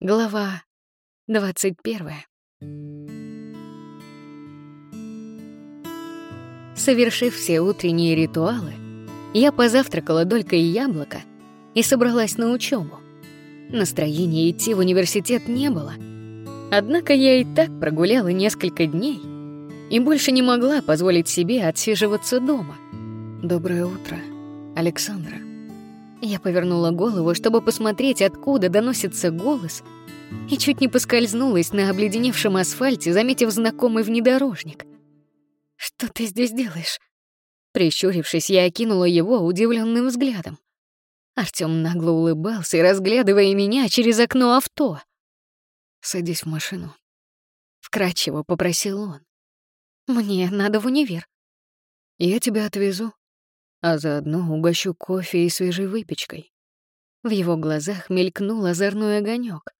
Глава 21. Совершив все утренние ритуалы, я позавтракала долькой яблока и собралась на учебу. Настроения идти в университет не было. Однако я и так прогуляла несколько дней и больше не могла позволить себе отсиживаться дома. «Доброе утро, Александра». Я повернула голову, чтобы посмотреть, откуда доносится голос, и чуть не поскользнулась на обледеневшем асфальте, заметив знакомый внедорожник. «Что ты здесь делаешь?» Прищурившись, я окинула его удивленным взглядом. Артём нагло улыбался, разглядывая меня через окно авто. «Садись в машину», — вкратчиво попросил он. «Мне надо в универ». «Я тебя отвезу», а заодно угощу кофе и свежей выпечкой. В его глазах мелькнул озорной огонек.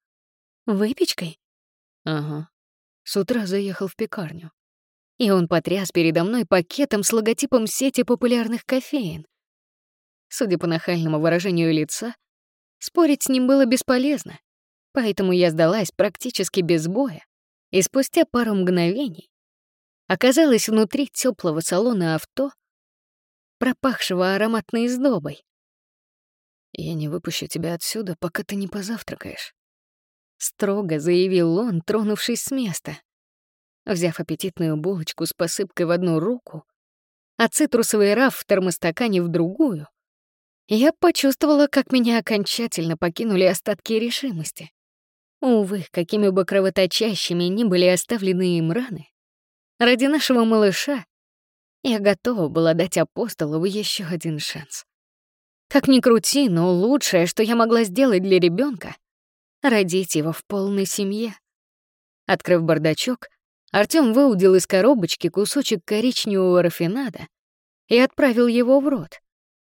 Выпечкой? Ага. С утра заехал в пекарню. И он потряс передо мной пакетом с логотипом сети популярных кофеин. Судя по нахальному выражению лица, спорить с ним было бесполезно, поэтому я сдалась практически без боя, и спустя пару мгновений оказалась внутри теплого салона авто, пропахшего ароматной сдобой. «Я не выпущу тебя отсюда, пока ты не позавтракаешь», — строго заявил он, тронувшись с места. Взяв аппетитную булочку с посыпкой в одну руку, а цитрусовый раф в термостакане в другую, я почувствовала, как меня окончательно покинули остатки решимости. Увы, какими бы кровоточащими ни были оставлены им раны, ради нашего малыша я готова была дать апостолу еще один шанс. Как ни крути, но лучшее, что я могла сделать для ребенка, родить его в полной семье. Открыв бардачок, Артём выудил из коробочки кусочек коричневого рафинада и отправил его в рот.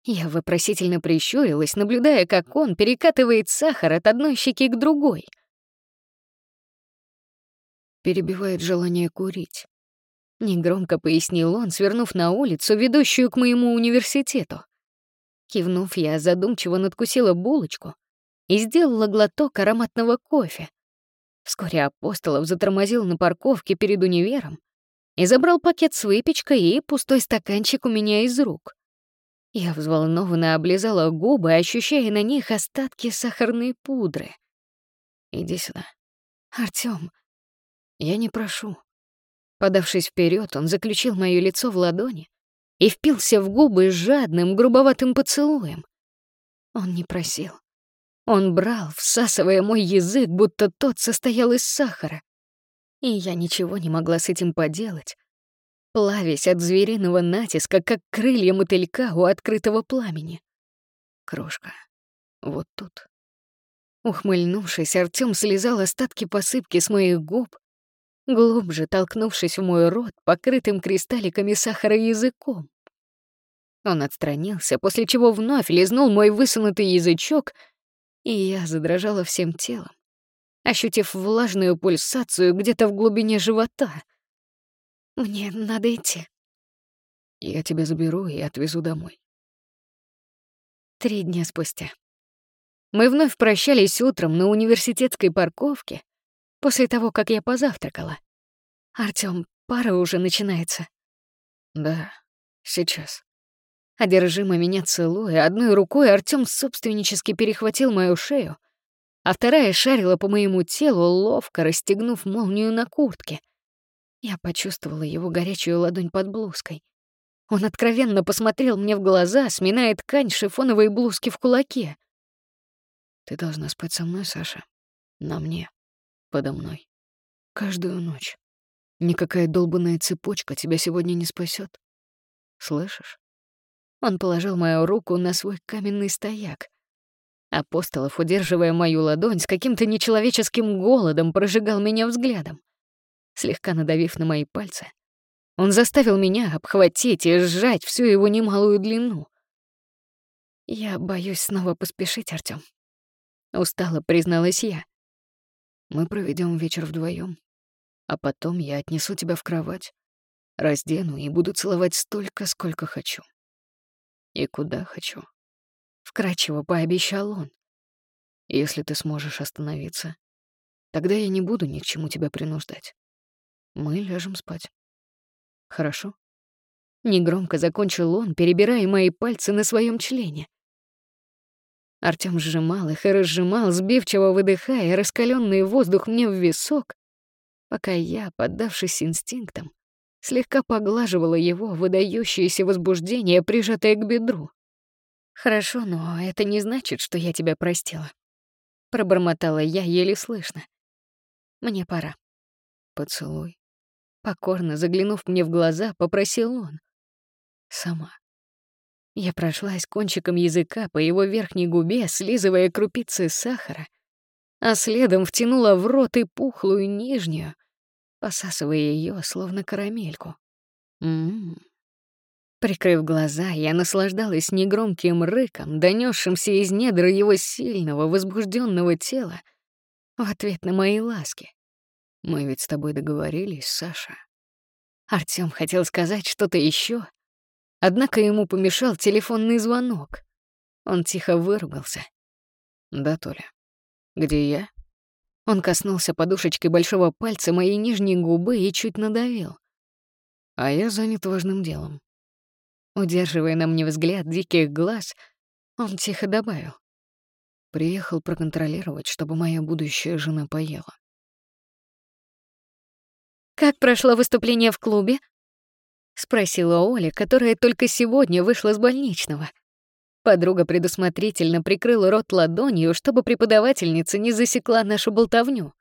Я вопросительно прищурилась, наблюдая, как он перекатывает сахар от одной щеки к другой. Перебивает желание курить. Негромко пояснил он, свернув на улицу, ведущую к моему университету. Кивнув, я задумчиво надкусила булочку и сделала глоток ароматного кофе. Вскоре Апостолов затормозил на парковке перед универом и забрал пакет с выпечкой и пустой стаканчик у меня из рук. Я взволнованно облизала губы, ощущая на них остатки сахарной пудры. «Иди сюда». «Артём, я не прошу. Подавшись вперед, он заключил моё лицо в ладони и впился в губы жадным, грубоватым поцелуем. Он не просил. Он брал, всасывая мой язык, будто тот состоял из сахара. И я ничего не могла с этим поделать, плавясь от звериного натиска, как крылья мотылька у открытого пламени. Крошка, вот тут. Ухмыльнувшись, Артём слезал остатки посыпки с моих губ, глубже толкнувшись в мой рот, покрытым кристалликами сахара языком. Он отстранился, после чего вновь лизнул мой высунутый язычок, и я задрожала всем телом, ощутив влажную пульсацию где-то в глубине живота. «Мне надо идти». «Я тебя заберу и отвезу домой». Три дня спустя. Мы вновь прощались утром на университетской парковке, после того, как я позавтракала. Артём, пара уже начинается. Да, сейчас. Одержимо меня целуя, одной рукой Артём собственнически перехватил мою шею, а вторая шарила по моему телу, ловко расстегнув молнию на куртке. Я почувствовала его горячую ладонь под блузкой. Он откровенно посмотрел мне в глаза, сминая ткань шифоновой блузки в кулаке. «Ты должна спать со мной, Саша. На мне подо мной. Каждую ночь. Никакая долбанная цепочка тебя сегодня не спасет. Слышишь? Он положил мою руку на свой каменный стояк. Апостолов, удерживая мою ладонь, с каким-то нечеловеческим голодом прожигал меня взглядом. Слегка надавив на мои пальцы, он заставил меня обхватить и сжать всю его немалую длину. «Я боюсь снова поспешить, Артём», — устало призналась я. Мы проведем вечер вдвоем, а потом я отнесу тебя в кровать, раздену и буду целовать столько, сколько хочу. И куда хочу. Вкрадчиво пообещал он. Если ты сможешь остановиться, Тогда я не буду ни к чему тебя принуждать. Мы ляжем спать. Хорошо? Негромко закончил он, перебирая мои пальцы на своем члене. Артём сжимал их и разжимал, сбивчиво выдыхая раскаленный воздух мне в висок, пока я, поддавшись инстинктам, слегка поглаживала его выдающееся возбуждение, прижатое к бедру. «Хорошо, но это не значит, что я тебя простила», — пробормотала я еле слышно. «Мне пора». «Поцелуй». Покорно заглянув мне в глаза, попросил он. «Сама». Я прошлась кончиком языка по его верхней губе, слизывая крупицы сахара, а следом втянула в рот и пухлую нижнюю, посасывая ее, словно карамельку. М-м. Прикрыв глаза, я наслаждалась негромким рыком, донесшимся из недр его сильного, возбужденного тела, в ответ на мои ласки. «Мы ведь с тобой договорились, Саша». Артём хотел сказать что-то еще, Однако ему помешал телефонный звонок. Он тихо выругался. «Да, Толя. Где я?» Он коснулся подушечкой большого пальца моей нижней губы и чуть надавил. А я занят важным делом. Удерживая на мне взгляд диких глаз, он тихо добавил. Приехал проконтролировать, чтобы моя будущая жена поела. «Как прошло выступление в клубе?» — спросила Оля, которая только сегодня вышла с больничного. Подруга предусмотрительно прикрыла рот ладонью, чтобы преподавательница не засекла нашу болтовню.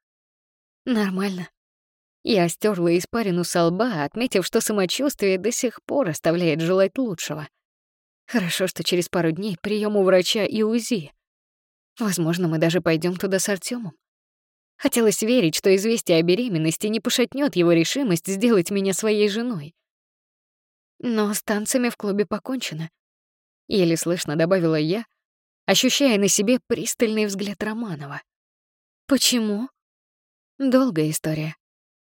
«Нормально». Я стерла испарину со лба, отметив, что самочувствие до сих пор оставляет желать лучшего. Хорошо, что через пару дней прием у врача и УЗИ. Возможно, мы даже пойдем туда с Артемом. Хотелось верить, что известие о беременности не пошатнет его решимость сделать меня своей женой. Но с танцами в клубе покончено. Еле слышно добавила я, ощущая на себе пристальный взгляд Романова. Почему? Долгая история.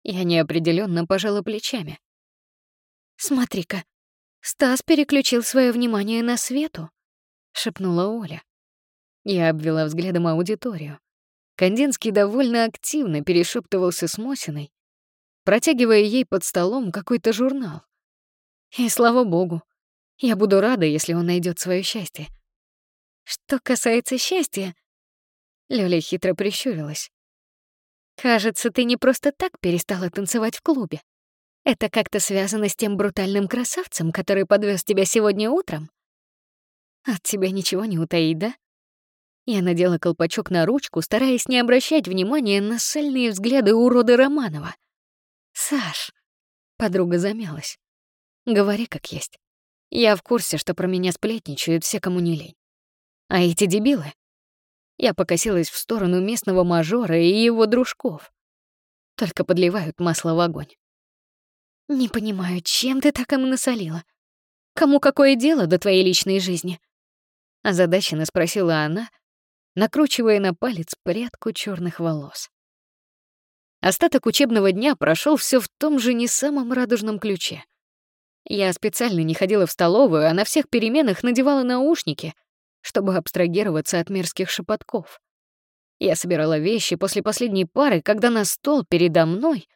Я неопределенно пожала плечами. Смотри-ка, Стас переключил свое внимание на Свету, шепнула Оля. Я обвела взглядом аудиторию. Кандинский довольно активно перешептывался с Мосиной, протягивая ей под столом какой-то журнал. И слава богу, я буду рада, если он найдет свое счастье. Что касается счастья, Лёля хитро прищурилась. Кажется, ты не просто так перестала танцевать в клубе. Это как-то связано с тем брутальным красавцем, который подвез тебя сегодня утром? От тебя ничего не утаить, да? Я надела колпачок на ручку, стараясь не обращать внимания на сальные взгляды урода Романова. «Саш!» — подруга замялась. Говори как есть. Я в курсе, что про меня сплетничают все, кому не лень. А эти дебилы? Я покосилась в сторону местного мажора и его дружков. Только подливают масло в огонь. Не понимаю, чем ты так им насолила? Кому какое дело до твоей личной жизни? Озадаченно спросила она, накручивая на палец прядку черных волос. Остаток учебного дня прошел все в том же не самом радужном ключе. Я специально не ходила в столовую, а на всех переменах надевала наушники, чтобы абстрагироваться от мерзких шепотков. Я собирала вещи после последней пары, когда на стол передо мной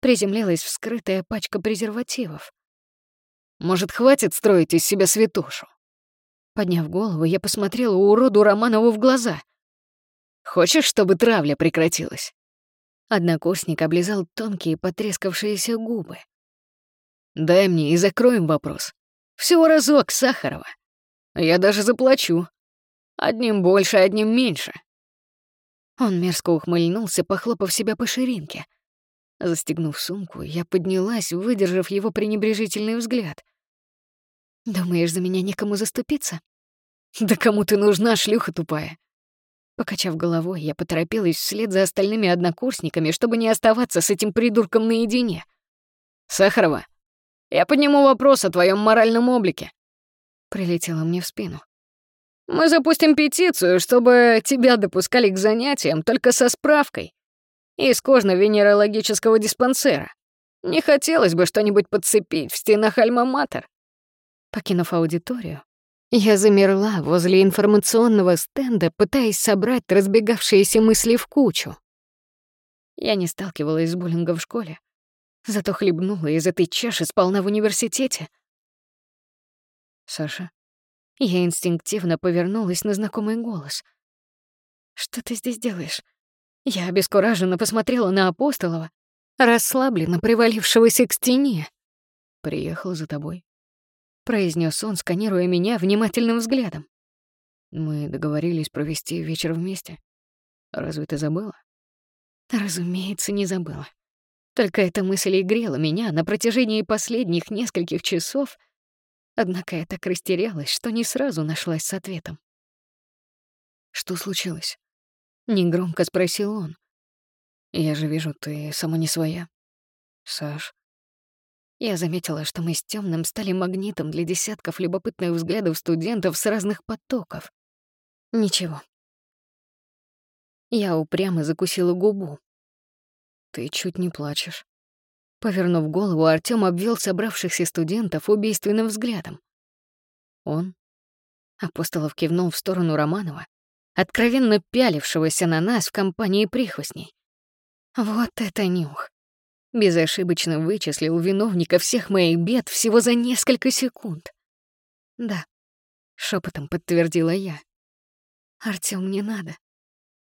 приземлилась вскрытая пачка презервативов. «Может, хватит строить из себя святошу?» Подняв голову, я посмотрела уроду Романову в глаза. «Хочешь, чтобы травля прекратилась?» Однокурсник облизал тонкие потрескавшиеся губы. Дай мне и закроем вопрос. Всего разок, Сахарова. Я даже заплачу. Одним больше, одним меньше. Он мерзко ухмыльнулся, похлопав себя по ширинке. Застегнув сумку, я поднялась, выдержав его пренебрежительный взгляд. «Думаешь, за меня некому заступиться?» «Да кому ты нужна, шлюха тупая?» Покачав головой, я поторопилась вслед за остальными однокурсниками, чтобы не оставаться с этим придурком наедине. «Сахарова, я подниму вопрос о твоем моральном облике. Прилетело мне в спину. Мы запустим петицию, чтобы тебя допускали к занятиям только со справкой из кожно-венерологического диспансера. Не хотелось бы что-нибудь подцепить в стенах Альма-Матер. Покинув аудиторию, я замерла возле информационного стенда, пытаясь собрать разбегавшиеся мысли в кучу. Я не сталкивалась с буллингом в школе, зато хлебнула из этой чаши сполна в университете. Саша? Я инстинктивно повернулась на знакомый голос. «Что ты здесь делаешь?» Я обескураженно посмотрела на Апостолова, расслабленно привалившегося к стене. «Приехал за тобой», — произнес он, сканируя меня внимательным взглядом. «Мы договорились провести вечер вместе. Разве ты забыла?» Разумеется, не забыла. Только эта мысль и грела меня на протяжении последних нескольких часов, однако я так растерялась, что не сразу нашлась с ответом. «Что случилось?» — негромко спросил он. «Я же вижу, ты сама не своя. Саш». Я заметила, что мы с темным стали магнитом для десятков любопытных взглядов студентов с разных потоков. Ничего. Я упрямо закусила губу. «Ты чуть не плачешь». Повернув голову, Артём обвел собравшихся студентов убийственным взглядом. «Он?» Апостолов кивнул в сторону Романова, откровенно пялившегося на нас в компании прихвостней. Вот это нюх. Безошибочно вычислил виновника всех моих бед всего за несколько секунд. Да, шепотом подтвердила я. Артём не надо.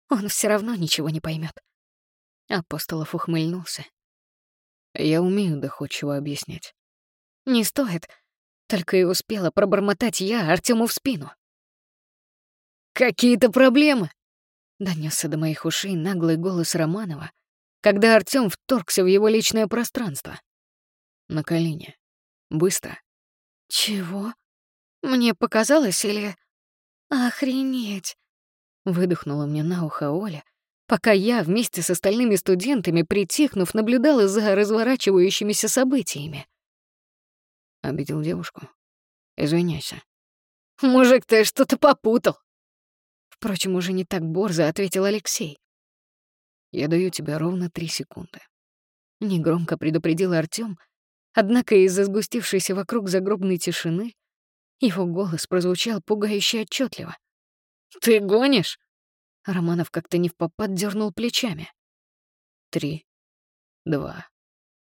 Он все равно ничего не поймет. Апостолов ухмыльнулся. Я умею доходчиво объяснять. Не стоит. Только и успела пробормотать я Артему в спину. «Какие-то проблемы!» — донесся до моих ушей наглый голос Романова, когда Артём вторгся в его личное пространство. «На колени. Быстро». «Чего? Мне показалось или...» «Охренеть!» — выдохнула мне на ухо Оля, пока я вместе с остальными студентами, притихнув, наблюдала за разворачивающимися событиями. Обидел девушку. Извиняйся. «Мужик, ты что-то попутал!» Впрочем, уже не так борзо ответил Алексей. Я даю тебе ровно три секунды. Негромко предупредил Артём, однако из-за сгустившейся вокруг загробной тишины его голос прозвучал пугающе отчетливо. «Ты гонишь?» Романов как-то не в попад дернул плечами. Три, два.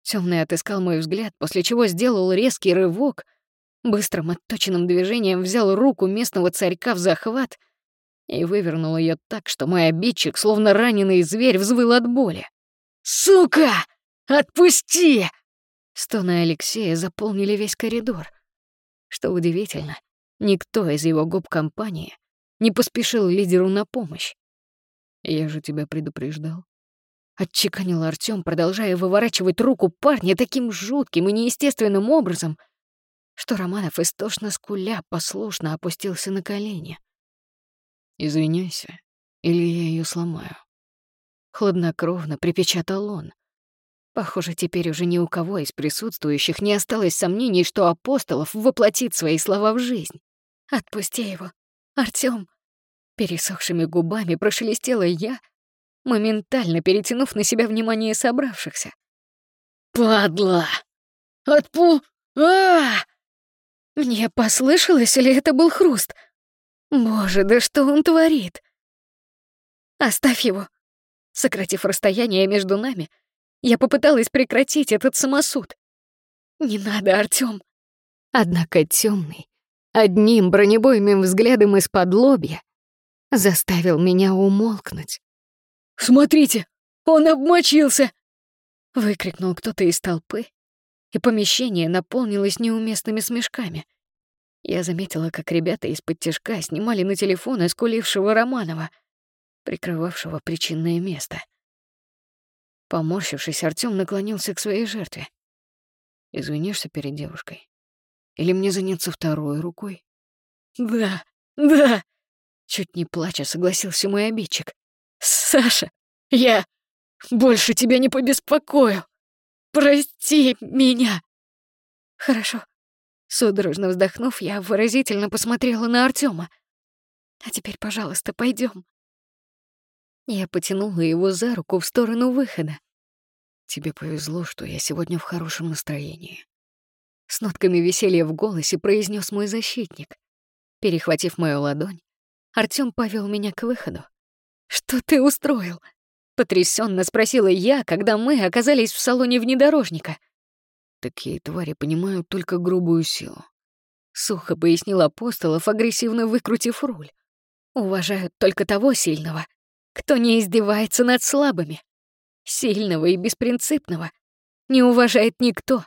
Темный отыскал мой взгляд, после чего сделал резкий рывок, быстрым отточенным движением взял руку местного царька в захват и вывернул ее так, что мой обидчик, словно раненый зверь, взвыл от боли. «Сука! Отпусти!» Стоны Алексея заполнили весь коридор. Что удивительно, никто из его губ компании не поспешил лидеру на помощь. «Я же тебя предупреждал». Отчеканил Артём, продолжая выворачивать руку парня таким жутким и неестественным образом, что Романов истошно скуля послушно опустился на колени. Извиняйся, или я ее сломаю. Хладнокровно припечатал он. Похоже, теперь уже ни у кого из присутствующих не осталось сомнений, что Апостолов воплотит свои слова в жизнь. «Отпусти его, Артём!» Пересохшими губами прошелестела я, моментально перетянув на себя внимание собравшихся. «Падла! Отпу... а, Мне послышалось, или это был хруст — Боже, да что он творит? Оставь его. Сократив расстояние между нами, я попыталась прекратить этот самосуд. Не надо, Артём. Однако темный, одним бронебойным взглядом из-под лобья, заставил меня умолкнуть. «Смотрите, он обмочился!» — выкрикнул кто-то из толпы, и помещение наполнилось неуместными смешками — я заметила, как ребята из-под тяжка снимали на телефон искулившего Романова, прикрывавшего причинное место. Поморщившись, Артём наклонился к своей жертве. «Извинишься перед девушкой? Или мне заняться второй рукой?» «Да, да!» Чуть не плача согласился мой обидчик. «Саша, я больше тебя не побеспокою. Прости меня!» «Хорошо, Судорожно вздохнув, я выразительно посмотрела на Артема. «А теперь, пожалуйста, пойдем. Я потянула его за руку в сторону выхода. «Тебе повезло, что я сегодня в хорошем настроении», — с нотками веселья в голосе произнес мой защитник. Перехватив мою ладонь, Артём повел меня к выходу. «Что ты устроил?» Потрясенно спросила я, когда мы оказались в салоне внедорожника. Такие твари понимают только грубую силу. Сухо пояснил Апостолов, агрессивно выкрутив руль. Уважают только того сильного, кто не издевается над слабыми. Сильного и беспринципного не уважает никто.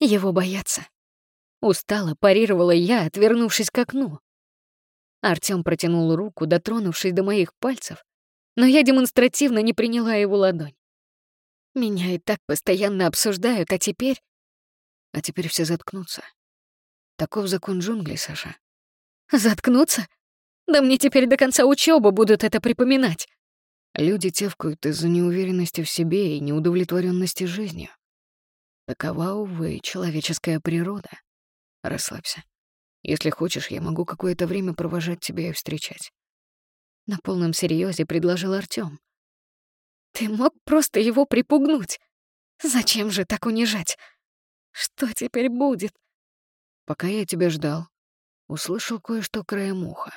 Его боятся. Устало парировала я, отвернувшись к окну. Артём протянул руку, дотронувшись до моих пальцев, но я демонстративно не приняла его ладонь. Меня и так постоянно обсуждают, а теперь... А теперь все заткнутся. Таков закон джунглей, Саша. Заткнуться? Да мне теперь до конца учебы будут это припоминать. Люди тевкают из-за неуверенности в себе и неудовлетворенности жизнью. Такова, увы, человеческая природа. Расслабься. Если хочешь, я могу какое-то время провожать тебя и встречать. На полном серьезе предложил Артём. Ты мог просто его припугнуть. Зачем же так унижать? Что теперь будет? Пока я тебя ждал, услышал кое-что краем уха.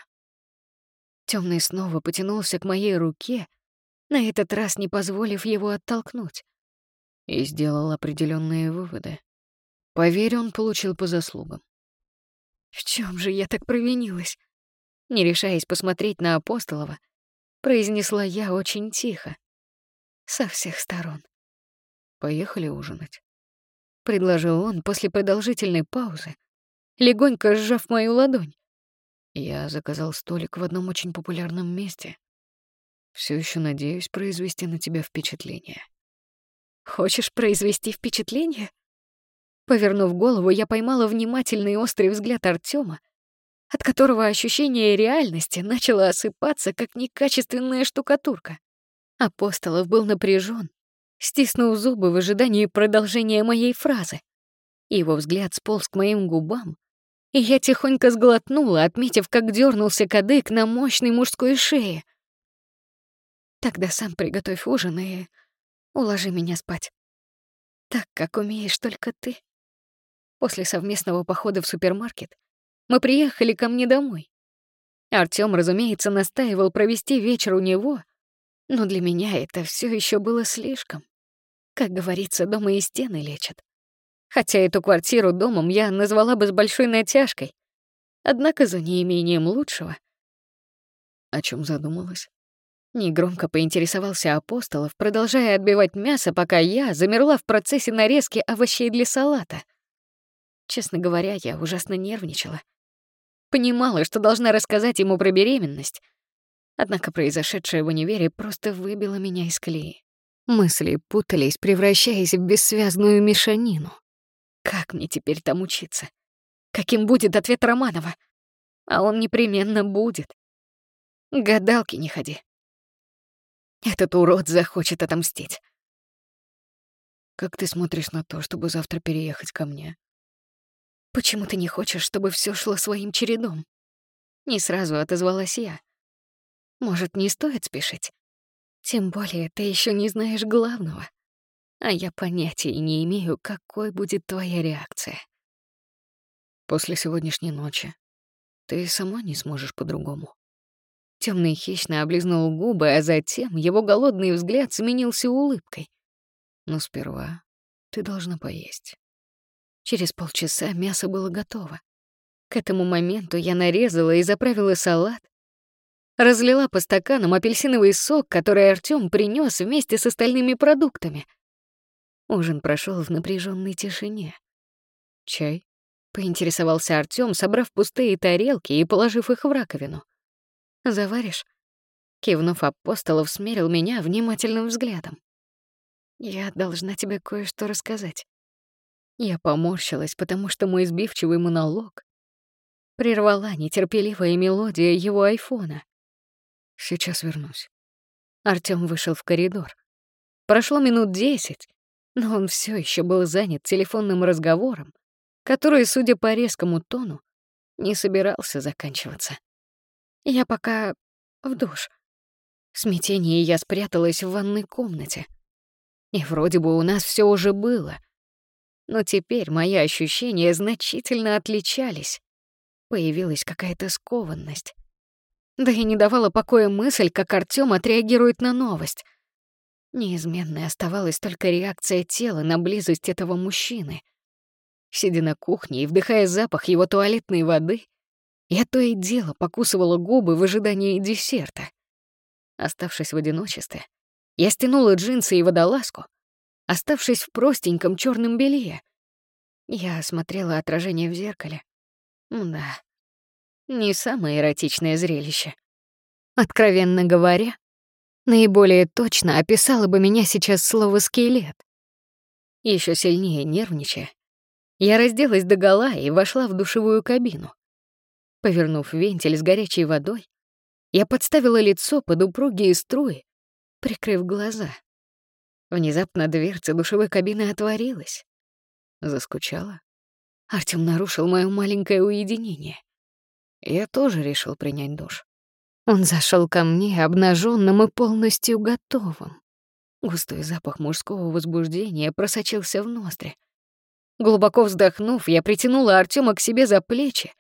Темный снова потянулся к моей руке, на этот раз не позволив его оттолкнуть. И сделал определенные выводы. Поверь, он получил по заслугам. В чем же я так провинилась? Не решаясь посмотреть на Апостолова, произнесла я очень тихо. Со всех сторон. «Поехали ужинать», — предложил он после продолжительной паузы, легонько сжав мою ладонь. Я заказал столик в одном очень популярном месте. Все еще надеюсь произвести на тебя впечатление. Хочешь произвести впечатление? Повернув голову, я поймала внимательный острый взгляд Артема, от которого ощущение реальности начало осыпаться, как некачественная штукатурка. Апостолов был напряжен, стиснув зубы в ожидании продолжения моей фразы. Его взгляд сполз к моим губам, и я тихонько сглотнула, отметив, как дернулся кадык на мощной мужской шее. «Тогда сам приготовь ужин и уложи меня спать. Так, как умеешь только ты». После совместного похода в супермаркет мы приехали ко мне домой. Артём, разумеется, настаивал провести вечер у него, но для меня это все еще было слишком. Как говорится, дома и стены лечат. Хотя эту квартиру домом я назвала бы с большой натяжкой. Однако за неимением лучшего. О чем задумалась? Негромко поинтересовался Апостолов, продолжая отбивать мясо, пока я замерла в процессе нарезки овощей для салата — Честно говоря, я ужасно нервничала. Понимала, что должна рассказать ему про беременность. Однако произошедшее в универе просто выбило меня из колеи. Мысли путались, превращаясь в бессвязную мешанину. Как мне теперь там учиться? Каким будет ответ Романова? А он непременно будет. Гадалки не ходи. Этот урод захочет отомстить. Как ты смотришь на то, чтобы завтра переехать ко мне? Почему ты не хочешь, чтобы все шло своим чередом? Не сразу отозвалась я. Может, не стоит спешить? Тем более ты еще не знаешь главного. А я понятия не имею, какой будет твоя реакция. После сегодняшней ночи ты сама не сможешь по-другому. Темный хищно облизнул губы, а затем его голодный взгляд сменился улыбкой. Но сперва ты должна поесть. Через полчаса мясо было готово. К этому моменту я нарезала и заправила салат, разлила по стаканам апельсиновый сок, который Артём принёс вместе с остальными продуктами. Ужин прошёл в напряжённой тишине. «Чай?» — поинтересовался Артём, собрав пустые тарелки и положив их в раковину. «Заваришь?» Кивнув, Апостолов смерил меня внимательным взглядом. «Я должна тебе кое-что рассказать». Я поморщилась, потому что мой сбивчивый монолог прервала нетерпеливая мелодия его айфона. «Сейчас вернусь». Артём вышел в коридор. Прошло минут десять, но он все еще был занят телефонным разговором, который, судя по резкому тону, не собирался заканчиваться. Я пока в душ. В смятении я спряталась в ванной комнате. И вроде бы у нас все уже было — но теперь мои ощущения значительно отличались. Появилась какая-то скованность. Да и не давала покоя мысль, как Артём отреагирует на новость. Неизменной оставалась только реакция тела на близость этого мужчины. Сидя на кухне и вдыхая запах его туалетной воды, я то и дело покусывала губы в ожидании десерта. Оставшись в одиночестве, я стянула джинсы и водолазку, оставшись в простеньком черном белье. Я осмотрела отражение в зеркале. Да, не самое эротичное зрелище. Откровенно говоря, наиболее точно описало бы меня сейчас слово «скелет». Еще сильнее нервничая, я разделась догола и вошла в душевую кабину. Повернув вентиль с горячей водой, я подставила лицо под упругие струи, прикрыв глаза. Внезапно дверца душевой кабины отворилась. Заскучала. Артём нарушил моё маленькое уединение. Я тоже решил принять душ. Он зашел ко мне обнаженным и полностью готовым. Густой запах мужского возбуждения просочился в ноздри. Глубоко вздохнув, я притянула Артема к себе за плечи,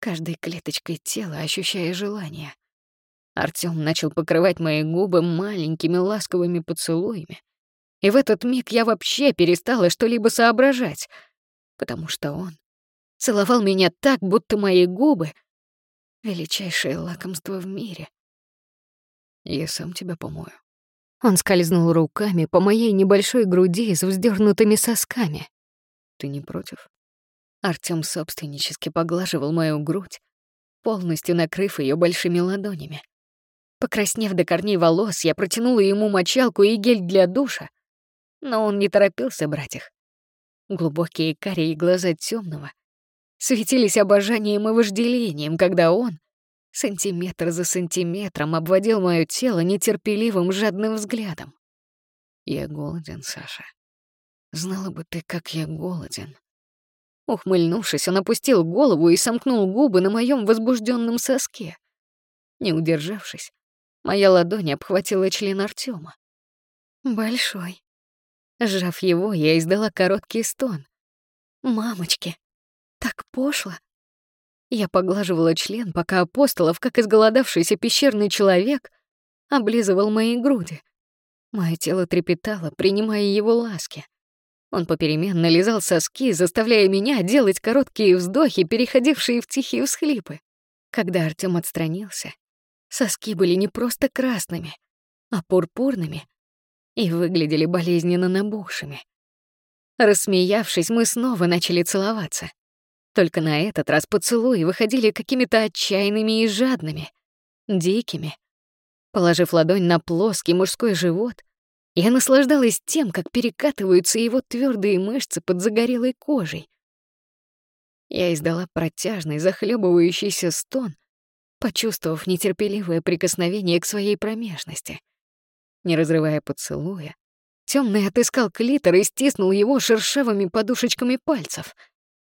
каждой клеточкой тела ощущая желание. Артём начал покрывать мои губы маленькими ласковыми поцелуями. И в этот миг я вообще перестала что-либо соображать, потому что он целовал меня так, будто мои губы величайшее лакомство в мире. Я сам тебя помою. Он скользнул руками по моей небольшой груди с вздернутыми сосками. Ты не против? Артём собственнически поглаживал мою грудь, полностью накрыв ее большими ладонями. Покраснев до корней волос, я протянула ему мочалку и гель для душа, но он не торопился брать их. Глубокие карие глаза темного светились обожанием и вожделением, когда он, сантиметр за сантиметром, обводил мое тело нетерпеливым жадным взглядом. «Я голоден, Саша. Знала бы ты, как я голоден». Ухмыльнувшись, он опустил голову и сомкнул губы на моем возбужденном соске. Не удержавшись, моя ладонь обхватила член Артема. Большой. Сжав его, я издала короткий стон. «Мамочки!» Так пошло. Я поглаживала член, пока Апостолов, как изголодавшийся пещерный человек, облизывал мои груди. Мое тело трепетало, принимая его ласки. Он попеременно лизал соски, заставляя меня делать короткие вздохи, переходившие в тихие всхлипы. Когда Артём отстранился, соски были не просто красными, а пурпурными и выглядели болезненно набухшими. Рассмеявшись, мы снова начали целоваться. Только на этот раз поцелуи выходили какими-то отчаянными и жадными, дикими. Положив ладонь на плоский мужской живот, я наслаждалась тем, как перекатываются его твердые мышцы под загорелой кожей. Я издала протяжный, захлебывающийся стон, почувствовав нетерпеливое прикосновение к своей промежности. Не разрывая поцелуя, темный отыскал клитор и стиснул его шершавыми подушечками пальцев —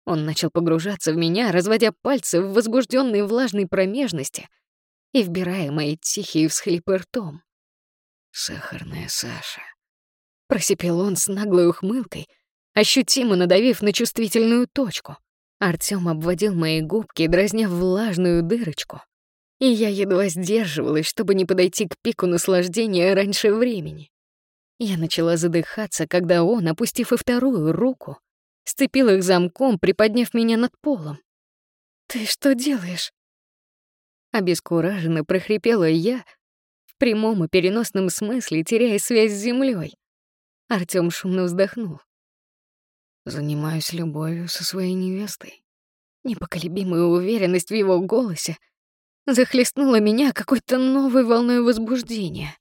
он начал погружаться в меня, разводя пальцы в возбужденной влажной промежности и вбирая мои тихие всхлипы ртом. «Сахарная Саша», — просипел он с наглой ухмылкой, ощутимо надавив на чувствительную точку. Артём обводил мои губки, дразня влажную дырочку, и я едва сдерживалась, чтобы не подойти к пику наслаждения раньше времени. Я начала задыхаться, когда он, опустив и вторую руку, сцепил их замком, приподняв меня над полом. «Ты что делаешь?» Обескураженно прохрипела я, в прямом и переносном смысле теряя связь с землей. Артём шумно вздохнул. «Занимаюсь любовью со своей невестой». Непоколебимая уверенность в его голосе захлестнула меня какой-то новой волной возбуждения.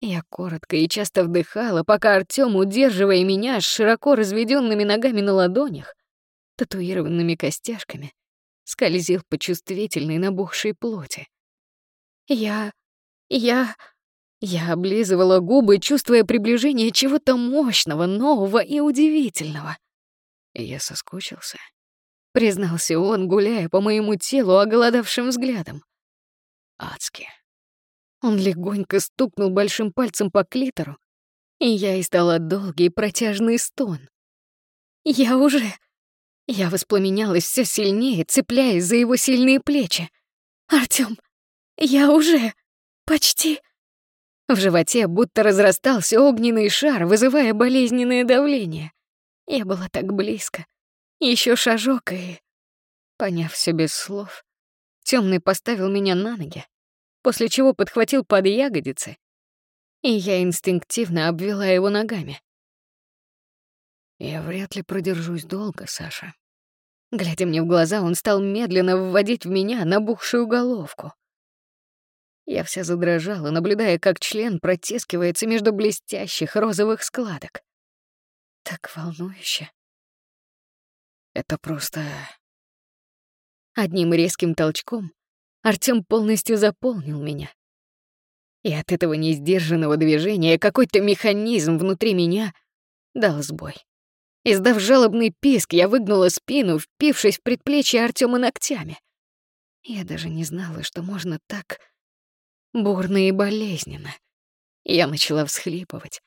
Я коротко и часто вдыхала, пока Артём, удерживая меня с широко разведёнными ногами на ладонях, татуированными костяшками, скользил по чувствительной набухшей плоти. Я... я... Я облизывала губы, чувствуя приближение чего-то мощного, нового и удивительного. Я соскучился. Признался он, гуляя по моему телу оголодавшим взглядом. Адски. Он легонько стукнул большим пальцем по клитору, и я издала долгий протяжный стон. Я уже... Я воспламенялась все сильнее, цепляясь за его сильные плечи. «Артём, я уже... почти...» В животе будто разрастался огненный шар, вызывая болезненное давление. Я была так близко. Еще шажок и... Поняв все без слов, темный поставил меня на ноги, после чего подхватил под ягодицы, и я инстинктивно обвела его ногами. «Я вряд ли продержусь долго, Саша». Глядя мне в глаза, он стал медленно вводить в меня набухшую головку — я вся задрожала, наблюдая, как член протискивается между блестящих розовых складок. Так волнующе. Это просто... Одним резким толчком Артём полностью заполнил меня. И от этого несдержанного движения какой-то механизм внутри меня дал сбой. Издав жалобный писк, я выгнула спину, впившись в предплечье Артёма ногтями. Я даже не знала, что можно так бурно и болезненно. Я начала всхлипывать,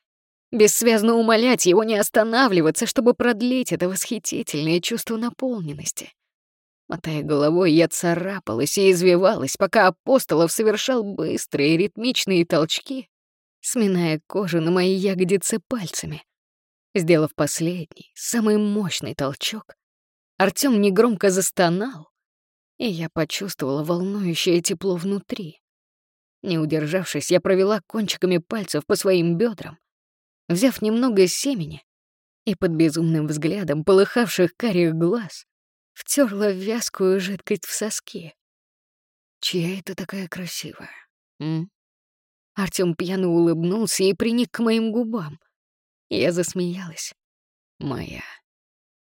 бессвязно умолять его не останавливаться, чтобы продлить это восхитительное чувство наполненности. Мотая головой, я царапалась и извивалась, пока Апостолов совершал быстрые ритмичные толчки, сминая кожу на мои ягодицы пальцами. Сделав последний, самый мощный толчок, Артём негромко застонал, и я почувствовала волнующее тепло внутри. Не удержавшись, я провела кончиками пальцев по своим бедрам, взяв немного семени и под безумным взглядом полыхавших карих глаз втерла вязкую жидкость в соски. «Чья это такая красивая?» м? Артём пьяно улыбнулся и приник к моим губам. Я засмеялась. «Моя».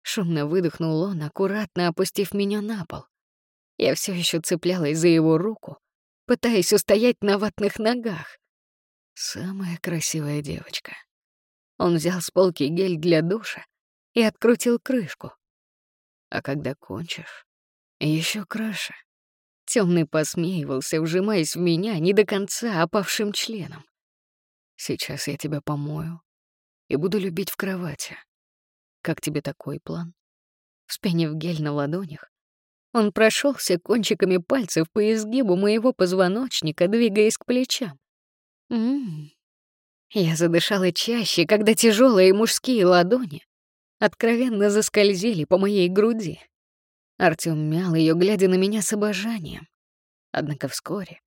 Шумно выдохнул он, аккуратно опустив меня на пол. Я все еще цеплялась за его руку, пытаясь устоять на ватных ногах. Самая красивая девочка. Он взял с полки гель для душа и открутил крышку. А когда кончишь, еще краше. Темный посмеивался, вжимаясь в меня не до конца опавшим членом. Сейчас я тебя помою и буду любить в кровати. Как тебе такой план? Вспенив гель на ладонях, он прошелся кончиками пальцев по изгибу моего позвоночника, двигаясь к плечам. М-м. Я задышала чаще, когда тяжелые мужские ладони откровенно заскользили по моей груди. Артём мял ее, глядя на меня с обожанием. Однако вскоре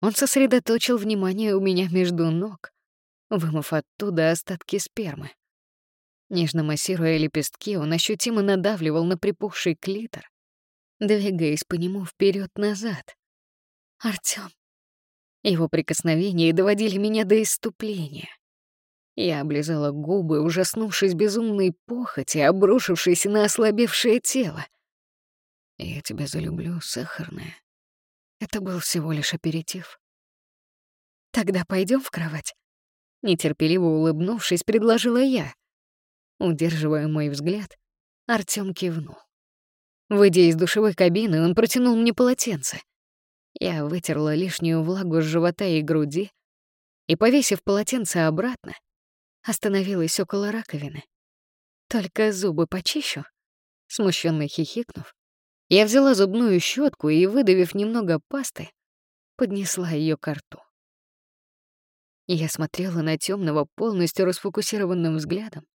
он сосредоточил внимание у меня между ног, вымыв оттуда остатки спермы. Нежно массируя лепестки, он ощутимо надавливал на припухший клитор, двигаясь по нему вперед назад Артём. Его прикосновения доводили меня до иступления. Я облизала губы, ужаснувшись безумной похоти, обрушившейся на ослабевшее тело. «Я тебя залюблю, сахарная». Это был всего лишь аперитив. «Тогда пойдем в кровать?» Нетерпеливо улыбнувшись, предложила я. Удерживая мой взгляд, Артём кивнул. Выйдя из душевой кабины, он протянул мне полотенце. Я вытерла лишнюю влагу с живота и груди и, повесив полотенце обратно, остановилась около раковины. Только зубы почищу. Смущенно хихикнув, я взяла зубную щетку и, выдавив немного пасты, поднесла ее к рту. Я смотрела на темного полностью расфокусированным взглядом,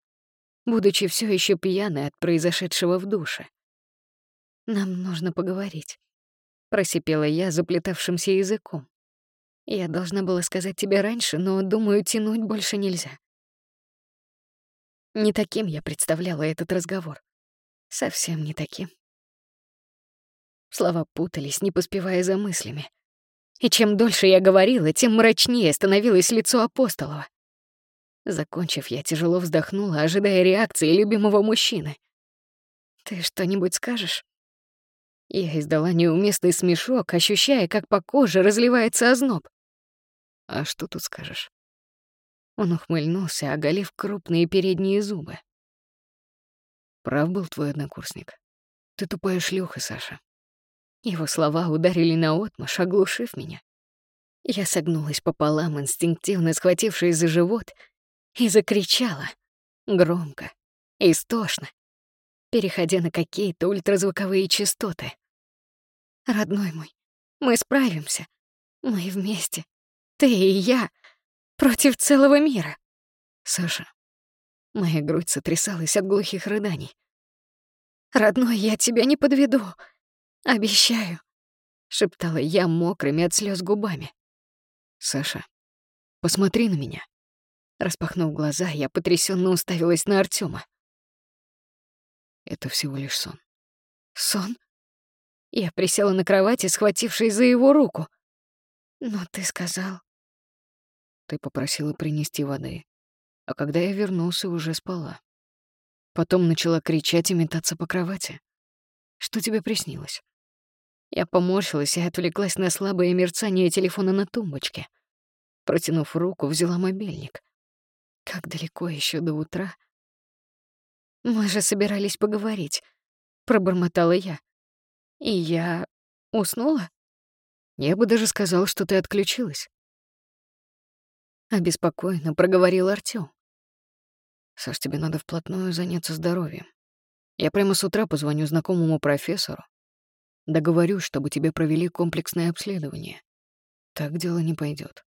будучи все еще пьяной от произошедшего в душе. Нам нужно поговорить. Просипела я заплетавшимся языком. Я должна была сказать тебе раньше, но, думаю, тянуть больше нельзя. Не таким я представляла этот разговор. Совсем не таким. Слова путались, не поспевая за мыслями. И чем дольше я говорила, тем мрачнее становилось лицо Апостолова. Закончив, я тяжело вздохнула, ожидая реакции любимого мужчины. «Ты что-нибудь скажешь?» Я издала неуместный смешок, ощущая, как по коже разливается озноб. «А что тут скажешь?» Он ухмыльнулся, оголив крупные передние зубы. «Прав был твой однокурсник. Ты тупая шлюха, Саша». Его слова ударили наотмашь, оглушив меня. Я согнулась пополам, инстинктивно схватившись за живот, и закричала. Громко, истошно, переходя на какие-то ультразвуковые частоты. Родной мой, мы справимся. Мы вместе. Ты и я. Против целого мира. Саша. Моя грудь сотрясалась от глухих рыданий. «Родной, я тебя не подведу. Обещаю», — шептала я мокрыми от слез губами. «Саша, посмотри на меня». Распахнув глаза, я потрясенно уставилась на Артема. Это всего лишь сон. Сон? Я присела на кровати, схватившись за его руку. Но ты сказал... Ты попросила принести воды, а когда я вернулся, уже спала. Потом начала кричать и метаться по кровати. Что тебе приснилось? Я поморщилась и отвлеклась на слабое мерцание телефона на тумбочке. Протянув руку, взяла мобильник. Как далеко еще до утра? Мы же собирались поговорить, пробормотала я. И я уснула? Я бы даже сказал, что ты отключилась. Обеспокоенно проговорил Артём. Саш, тебе надо вплотную заняться здоровьем. Я прямо с утра позвоню знакомому профессору. Договорюсь, чтобы тебе провели комплексное обследование. Так дело не пойдет.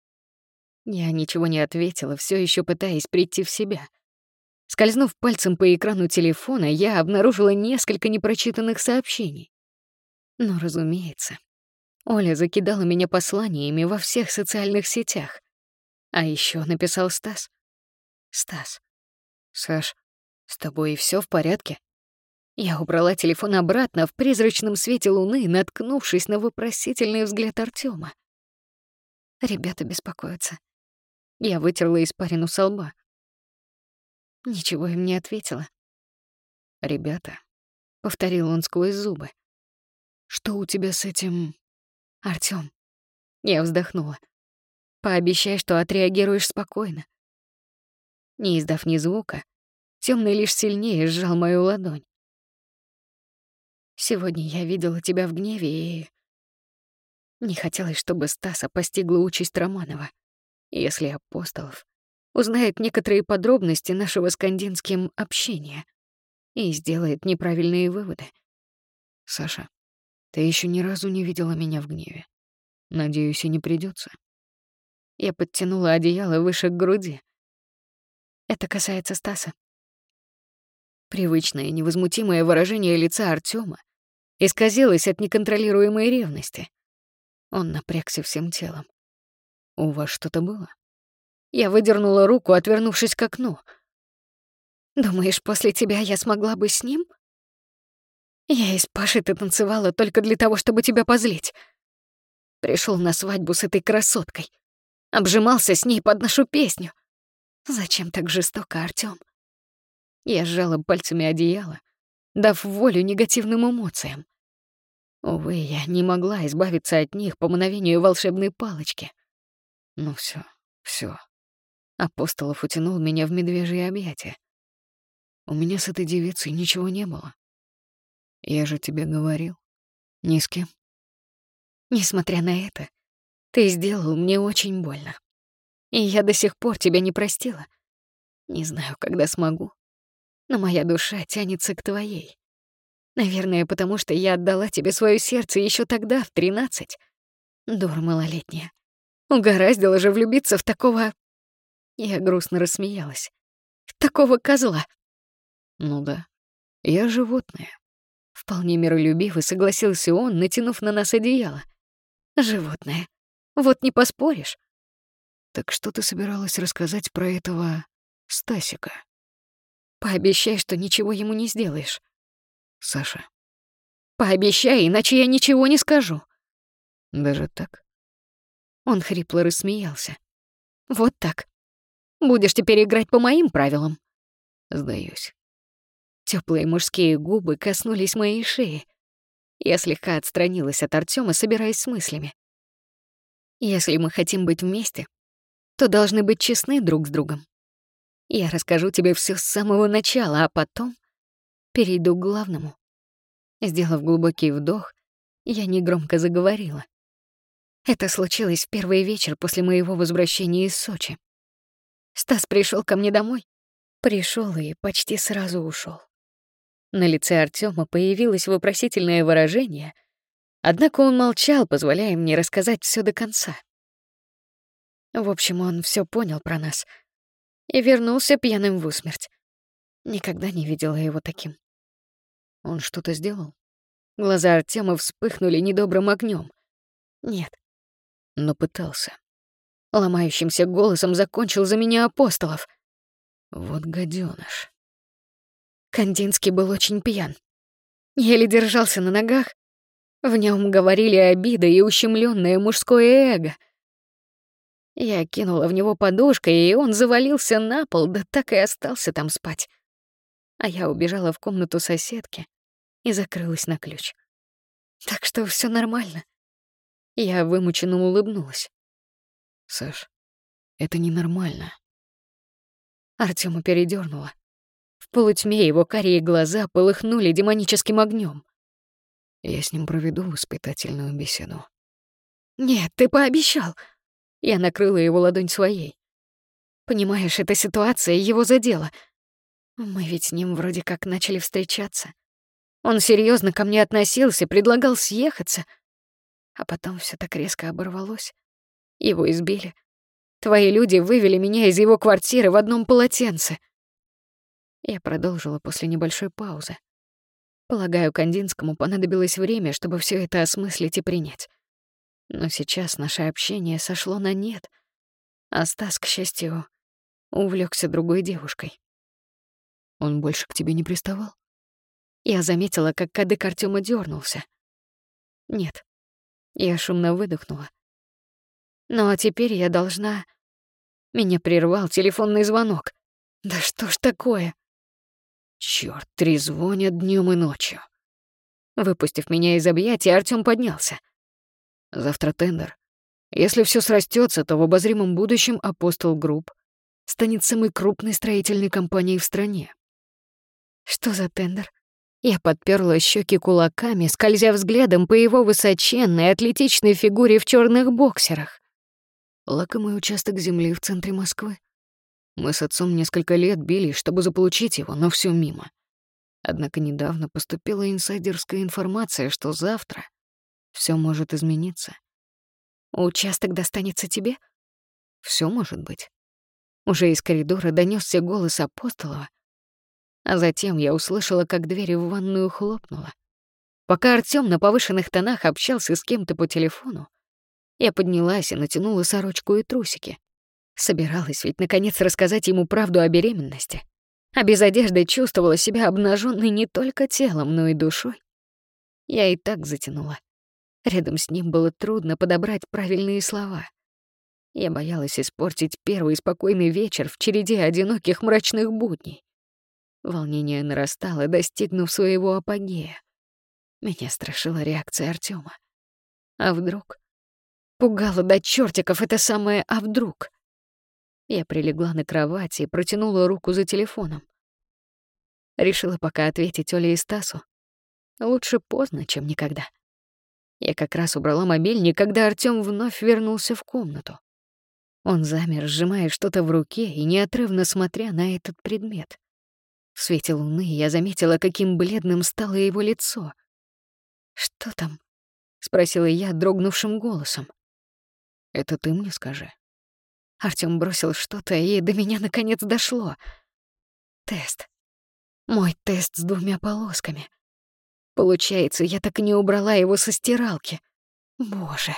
Я ничего не ответила, все еще пытаясь прийти в себя. Скользнув пальцем по экрану телефона, я обнаружила несколько непрочитанных сообщений. Но, разумеется, Оля закидала меня посланиями во всех социальных сетях. А еще написал Стас. Стас. Саш, с тобой все в порядке? Я убрала телефон обратно в призрачном свете луны, наткнувшись на вопросительный взгляд Артема. Ребята беспокоятся. Я вытерла испарину со лба. Ничего им не ответила. «Ребята», — повторил он сквозь зубы, — «что у тебя с этим...» «Артём». Я вздохнула. Пообещай, что отреагируешь спокойно. Не издав ни звука, темный лишь сильнее сжал мою ладонь. Сегодня я видела тебя в гневе и... Не хотелось, чтобы Стаса постигла участь Романова. Если Апостолов узнает некоторые подробности нашего с Кандинским общения и сделает неправильные выводы. Саша, ты еще ни разу не видела меня в гневе. Надеюсь, и не придется. Я подтянула одеяло выше к груди. Это касается Стаса. Привычное невозмутимое выражение лица Артема исказилось от неконтролируемой ревности. Он напрягся всем телом. «У вас что-то было?» Я выдернула руку, отвернувшись к окну. «Думаешь, после тебя я смогла бы с ним?» «Я из Паши ты танцевала только для того, чтобы тебя позлить. Пришел на свадьбу с этой красоткой. Обжимался с ней под нашу песню. Зачем так жестоко, Артём? Я сжала пальцами одеяло, дав волю негативным эмоциям. Увы, я не могла избавиться от них по мгновению волшебной палочки. Ну все, все. Апостолов утянул меня в медвежье объятия. У меня с этой девицей ничего не было. Я же тебе говорил. Ни с кем. Несмотря на это, ты сделал мне очень больно. И я до сих пор тебя не простила. Не знаю, когда смогу. Но моя душа тянется к твоей. Наверное, потому что я отдала тебе свое сердце еще тогда, в тринадцать. Дура малолетняя. Угораздило же влюбиться в такого... Я грустно рассмеялась. Такого козла. Ну да, я животное. Вполне миролюбиво согласился он, натянув на нас одеяло. Животное. Вот не поспоришь. Так что ты собиралась рассказать про этого Стасика? Пообещай, что ничего ему не сделаешь. Саша. Пообещай, иначе я ничего не скажу. Даже так? Он хрипло рассмеялся. Вот так. Будешь теперь играть по моим правилам. Сдаюсь. Теплые мужские губы коснулись моей шеи. Я слегка отстранилась от Артема, собираясь с мыслями. Если мы хотим быть вместе, то должны быть честны друг с другом. Я расскажу тебе все с самого начала, а потом перейду к главному. Сделав глубокий вдох, я негромко заговорила. Это случилось в первый вечер после моего возвращения из Сочи. Стас пришел ко мне домой. Пришел и почти сразу ушел. На лице Артема появилось вопросительное выражение, Однако он молчал, позволяя мне рассказать все до конца. В общем, он все понял про нас и вернулся пьяным в усмерть. Никогда не видела его таким. Он что-то сделал? Глаза Артема вспыхнули недобрым огнем. Нет. Но пытался. Ломающимся голосом закончил за меня апостолов. Вот гаденыш. Кандинский был очень пьян. Еле держался на ногах. В нем говорили обида и ущемленное мужское эго. Я кинула в него подушкой, и он завалился на пол, да так и остался там спать. А я убежала в комнату соседки и закрылась на ключ. Так что все нормально. Я вымученно улыбнулась. Саш, это ненормально. Артема передернула. Полутьме его карие глаза полыхнули демоническим огнем. Я с ним проведу воспитательную беседу. Нет, ты пообещал. Я накрыла его ладонь своей. Понимаешь, эта ситуация его задела. Мы ведь с ним вроде как начали встречаться. Он серьезно ко мне относился, предлагал съехаться. А потом все так резко оборвалось. Его избили. Твои люди вывели меня из его квартиры в одном полотенце. Я продолжила после небольшой паузы. Полагаю, Кандинскому понадобилось время, чтобы все это осмыслить и принять. Но сейчас наше общение сошло на нет, а Стас, к счастью, увлекся другой девушкой. Он больше к тебе не приставал? Я заметила, как кадык Артёма дернулся. Нет. Я шумно выдохнула. Ну а теперь я должна... Меня прервал телефонный звонок. Да что ж такое? Черти, звонят днём и ночью. Выпустив меня из объятий, Артём поднялся. Завтра тендер. Если всё срастётся, то в обозримом будущем Апостол Групп станет самой крупной строительной компанией в стране. Что за тендер? Я подперла щеки кулаками, скользя взглядом по его высоченной атлетичной фигуре в черных боксерах. Лакомый участок земли в центре Москвы. Мы с отцом несколько лет бились, чтобы заполучить его, но все мимо. Однако недавно поступила инсайдерская информация, что завтра все может измениться. Участок достанется тебе? Все может быть. Уже из коридора донесся голос Апостолова, а затем я услышала, как дверь в ванную хлопнула. Пока Артём на повышенных тонах общался с кем-то по телефону, я поднялась и натянула сорочку и трусики. Собиралась ведь наконец рассказать ему правду о беременности. А без одежды чувствовала себя обнаженной не только телом, но и душой. Я и так затянула. Рядом с ним было трудно подобрать правильные слова. Я боялась испортить первый спокойный вечер в череде одиноких мрачных будней. Волнение нарастало, достигнув своего апогея. Меня страшила реакция Артема. А вдруг? Пугало до чертиков это самое «а вдруг?». Я прилегла на кровати и протянула руку за телефоном. Решила пока ответить Оле и Стасу. Лучше поздно, чем никогда. Я как раз убрала мобильник, когда Артём вновь вернулся в комнату. Он замер, сжимая что-то в руке и неотрывно смотря на этот предмет. В свете луны я заметила, каким бледным стало его лицо. «Что там?» — спросила я дрогнувшим голосом. «Это ты мне скажи». Артём бросил что-то, и до меня наконец дошло. Тест. Мой тест с двумя полосками. Получается, я так и не убрала его со стиралки. Боже,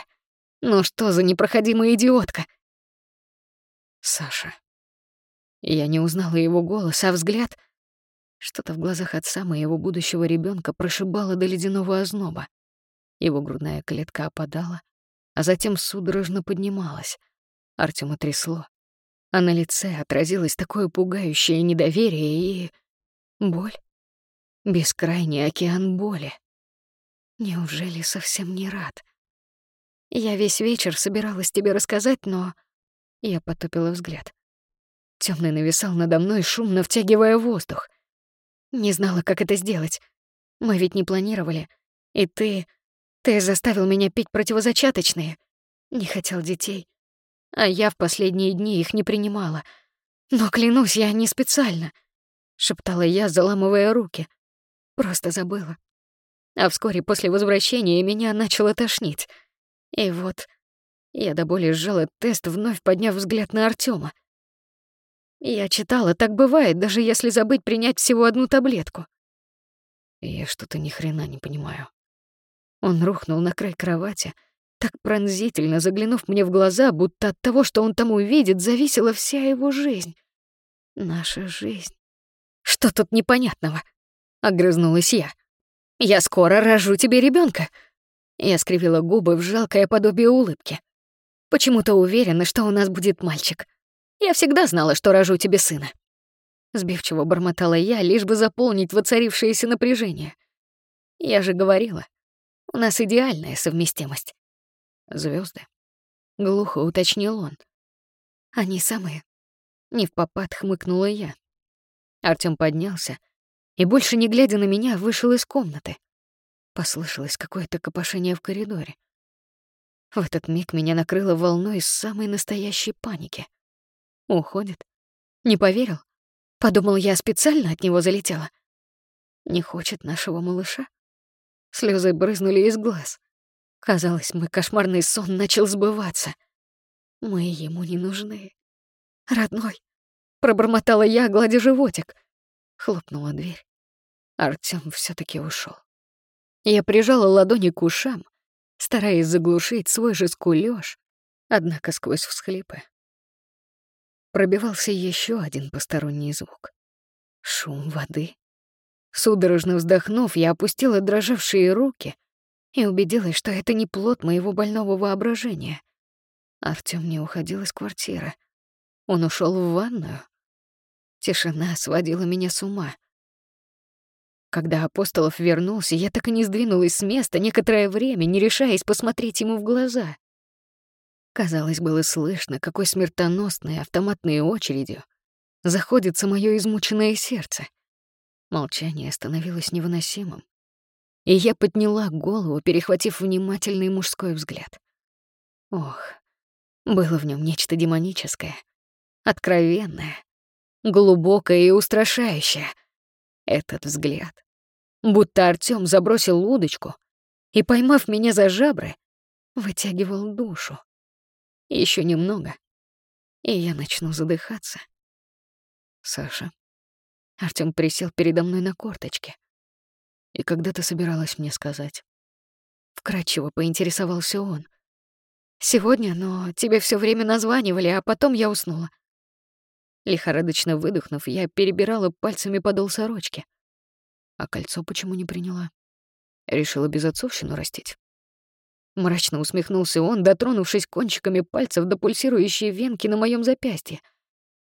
ну что за непроходимая идиотка? Саша. Я не узнала его голос, а взгляд что-то в глазах отца моего будущего ребенка прошибало до ледяного озноба. Его грудная клетка опадала, а затем судорожно поднималась. Артема трясло, а на лице отразилось такое пугающее недоверие и... боль. Бескрайний океан боли. Неужели совсем не рад? Я весь вечер собиралась тебе рассказать, но... Я потупила взгляд. Темный нависал надо мной, шумно втягивая воздух. Не знала, как это сделать. Мы ведь не планировали. И ты... Ты заставил меня пить противозачаточные. Не хотел детей. А я в последние дни их не принимала. Но, клянусь, я не специально. Шептала я, заламывая руки. Просто забыла. А вскоре после возвращения меня начало тошнить. И вот Я до боли сжала тест, вновь подняв взгляд на Артема. Я читала, так бывает, даже если забыть принять всего одну таблетку. Я что-то ни хрена не понимаю. Он рухнул на край кровати, так пронзительно заглянув мне в глаза, будто от того, что он там увидит, зависела вся его жизнь. Наша жизнь. Что тут непонятного? Огрызнулась я. Я скоро рожу тебе ребенка. Я скривила губы в жалкое подобие улыбки. Почему-то уверена, что у нас будет мальчик. Я всегда знала, что рожу тебе сына. Сбивчиво бормотала я, лишь бы заполнить воцарившееся напряжение. Я же говорила, у нас идеальная совместимость. Звезды. Глухо уточнил он. Они самые. Не в попад хмыкнула я. Артём поднялся и, больше не глядя на меня, вышел из комнаты. Послышалось какое-то копошение в коридоре. В этот миг меня накрыло волной самой настоящей паники. Уходит. Не поверил? Подумал, я специально от него залетела. Не хочет нашего малыша. Слезы брызнули из глаз. Казалось, мой кошмарный сон начал сбываться. Мы ему не нужны. Родной. Пробормотала я, гладя животик. Хлопнула дверь. Артём все таки ушел. Я прижала ладони к ушам, стараясь заглушить свой же скулёж, однако сквозь всхлипы пробивался еще один посторонний звук. Шум воды. Судорожно вздохнув, я опустила дрожавшие руки и убедилась, что это не плод моего больного воображения. Артём не уходил из квартиры. Он ушел в ванную. Тишина сводила меня с ума. Когда Апостолов вернулся, я так и не сдвинулась с места некоторое время, не решаясь посмотреть ему в глаза. Казалось, было слышно, какой смертоносной автоматной очередью заходится моё измученное сердце. Молчание становилось невыносимым. И я подняла голову, перехватив внимательный мужской взгляд. Ох, было в нем нечто демоническое, откровенное, глубокое и устрашающее. Этот взгляд. Будто Артём забросил удочку и, поймав меня за жабры, вытягивал душу. Еще немного, и я начну задыхаться. Саша. Артём присел передо мной на корточке. И когда ты собиралась мне сказать? Вкратчиво поинтересовался он. Сегодня, но тебе все время названивали, а потом я уснула. Лихорадочно выдохнув, я перебирала пальцами подол сорочки. А кольцо почему не приняла? Решила безотцовщину растить. Мрачно усмехнулся он, дотронувшись кончиками пальцев до пульсирующей венки на моем запястье.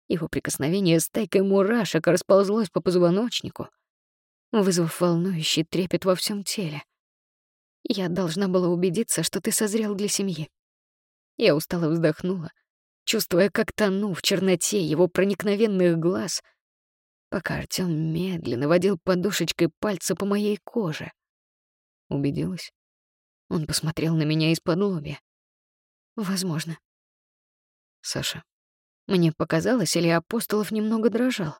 Его прикосновение стайкой мурашек расползлось по позвоночнику, вызвав волнующий трепет во всем теле. Я должна была убедиться, что ты созрел для семьи. Я устало вздохнула, чувствуя, как тону в черноте его проникновенных глаз, пока Артём медленно водил подушечкой пальца по моей коже. Убедилась? Он посмотрел на меня из-под лобья. Возможно. Саша, мне показалось, или Апостолов немного дрожал.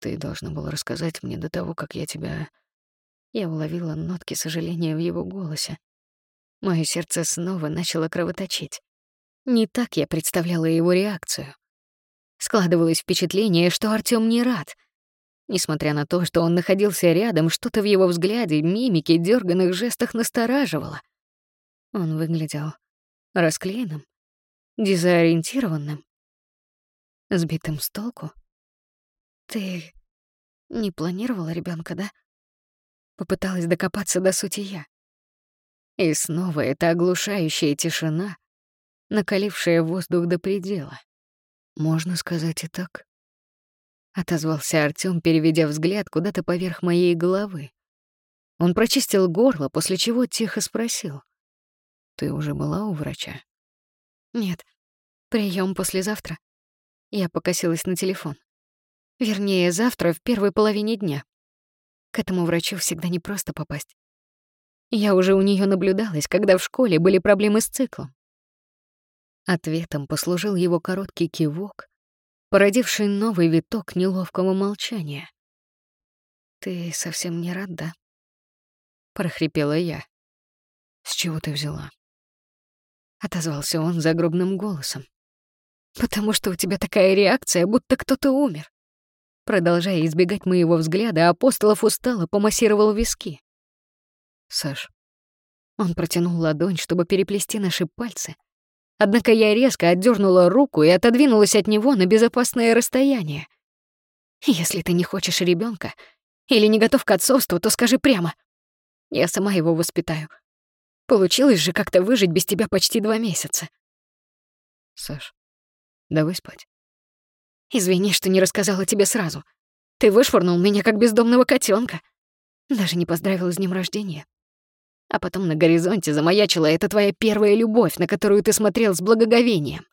Ты должна была рассказать мне до того, как я тебя... Я уловила нотки сожаления в его голосе. Моё сердце снова начало кровоточить. Не так я представляла его реакцию. Складывалось впечатление, что Артём не рад — Несмотря на то, что он находился рядом, что-то в его взгляде, мимике, дерганных жестах настораживало. Он выглядел расклеенным, дезориентированным, сбитым с толку. «Ты не планировала ребенка, да?» Попыталась докопаться до сути я. И снова эта оглушающая тишина, накалившая воздух до предела. Можно сказать и так отозвался Артём, переведя взгляд куда-то поверх моей головы. Он прочистил горло, после чего тихо спросил: "Ты уже была у врача?" "Нет. Прием послезавтра". Я покосилась на телефон. Вернее, завтра в первой половине дня. К этому врачу всегда непросто попасть. Я уже у нее наблюдалась, когда в школе были проблемы с циклом. Ответом послужил его короткий кивок, породивший новый виток неловкого молчания. «Ты совсем не рад, да?» — прохрипела я. «С чего ты взяла?» — отозвался он загробным голосом. «Потому что у тебя такая реакция, будто кто-то умер». Продолжая избегать моего взгляда, Апостолов устало помассировал виски. «Саш». Он протянул ладонь, чтобы переплести наши пальцы. Однако я резко отдернула руку и отодвинулась от него на безопасное расстояние. «Если ты не хочешь ребенка или не готов к отцовству, то скажи прямо. Я сама его воспитаю. Получилось же как-то выжить без тебя почти два месяца. Саш, давай спать. Извини, что не рассказала тебе сразу. Ты вышвырнул меня как бездомного котенка. Даже не поздравил с днем рождения. А потом на горизонте замаячила эта твоя первая любовь, на которую ты смотрел с благоговением.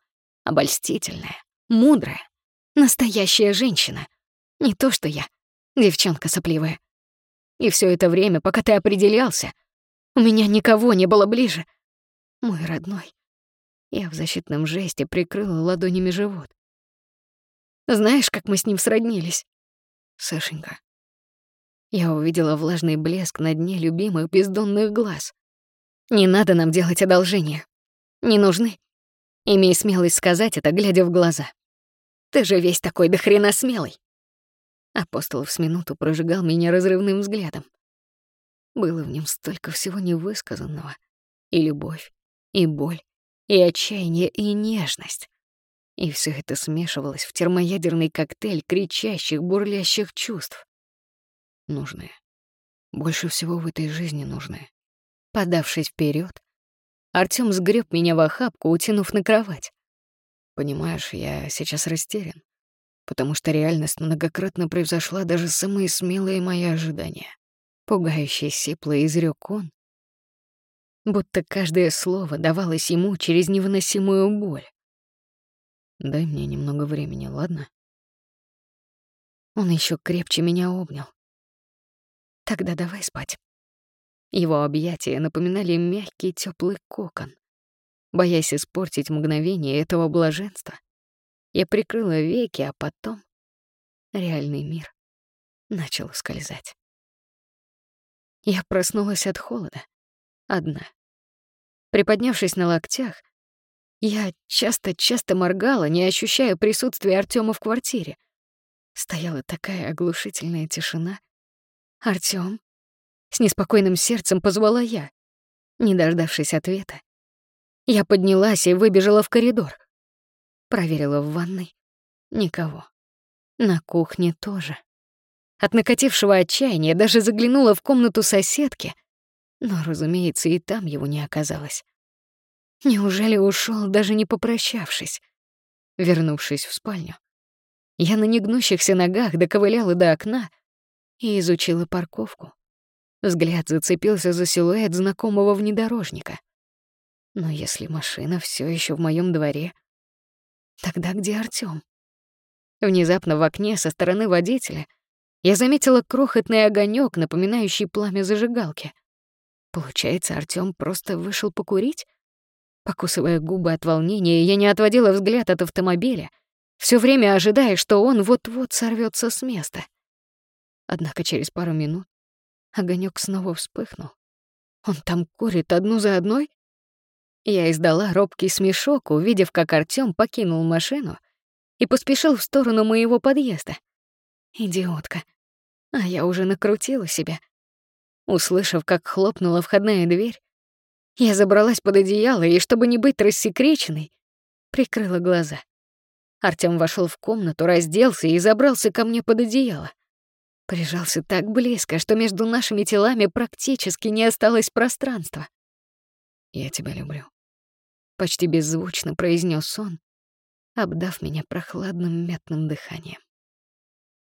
Обольстительная, мудрая, настоящая женщина. Не то, что я, девчонка сопливая. И все это время, пока ты определялся, у меня никого не было ближе. Мой родной. Я в защитном жесте прикрыла ладонями живот. Знаешь, как мы с ним сроднились? Сашенька. Я увидела влажный блеск на дне любимых бездонных глаз. Не надо нам делать одолжения. Не нужны. Имей смелость сказать это, глядя в глаза. Ты же весь такой до хрена смелый. Апостолов с минуту прожигал меня разрывным взглядом. Было в нем столько всего невысказанного. И любовь, и боль, и отчаяние, и нежность. И все это смешивалось в термоядерный коктейль кричащих, бурлящих чувств. Нужные. Больше всего в этой жизни нужные. Подавшись вперед, Артём сгреб меня в охапку, утянув на кровать. Понимаешь, я сейчас растерян, потому что реальность многократно превзошла даже самые смелые мои ожидания. Пугающе сипло изрёк он, будто каждое слово давалось ему через невыносимую боль. Дай мне немного времени, ладно? Он еще крепче меня обнял. Тогда давай спать. Его объятия напоминали мягкий теплый кокон. Боясь испортить мгновение этого блаженства, я прикрыла веки, а потом реальный мир начал скользать. Я проснулась от холода. Одна. Приподнявшись на локтях, я часто-часто моргала, не ощущая присутствия Артема в квартире. Стояла такая оглушительная тишина. «Артём?» С неспокойным сердцем позвала я. Не дождавшись ответа, я поднялась и выбежала в коридор. Проверила в ванной. Никого. На кухне тоже. От накатившего отчаяния даже заглянула в комнату соседки, но, разумеется, и там его не оказалось. Неужели ушел, даже не попрощавшись? Вернувшись в спальню, я на негнущихся ногах доковыляла до окна и изучила парковку. Взгляд зацепился за силуэт знакомого внедорожника. Но если машина все еще в моем дворе, тогда где Артём? Внезапно в окне со стороны водителя я заметила крохотный огонек, напоминающий пламя зажигалки. Получается, Артём просто вышел покурить? Покусывая губы от волнения, я не отводила взгляд от автомобиля, все время ожидая, что он вот-вот сорвется с места. Однако через пару минут огонек снова вспыхнул. Он там курит одну за одной? Я издала робкий смешок, увидев, как Артём покинул машину и поспешил в сторону моего подъезда. Идиотка. А я уже накрутила себя. Услышав, как хлопнула входная дверь, я забралась под одеяло и, чтобы не быть рассекреченной, прикрыла глаза. Артём вошел в комнату, разделся и забрался ко мне под одеяло. Прижался так близко, что между нашими телами практически не осталось пространства. «Я тебя люблю», — почти беззвучно произнес он, обдав меня прохладным мятным дыханием.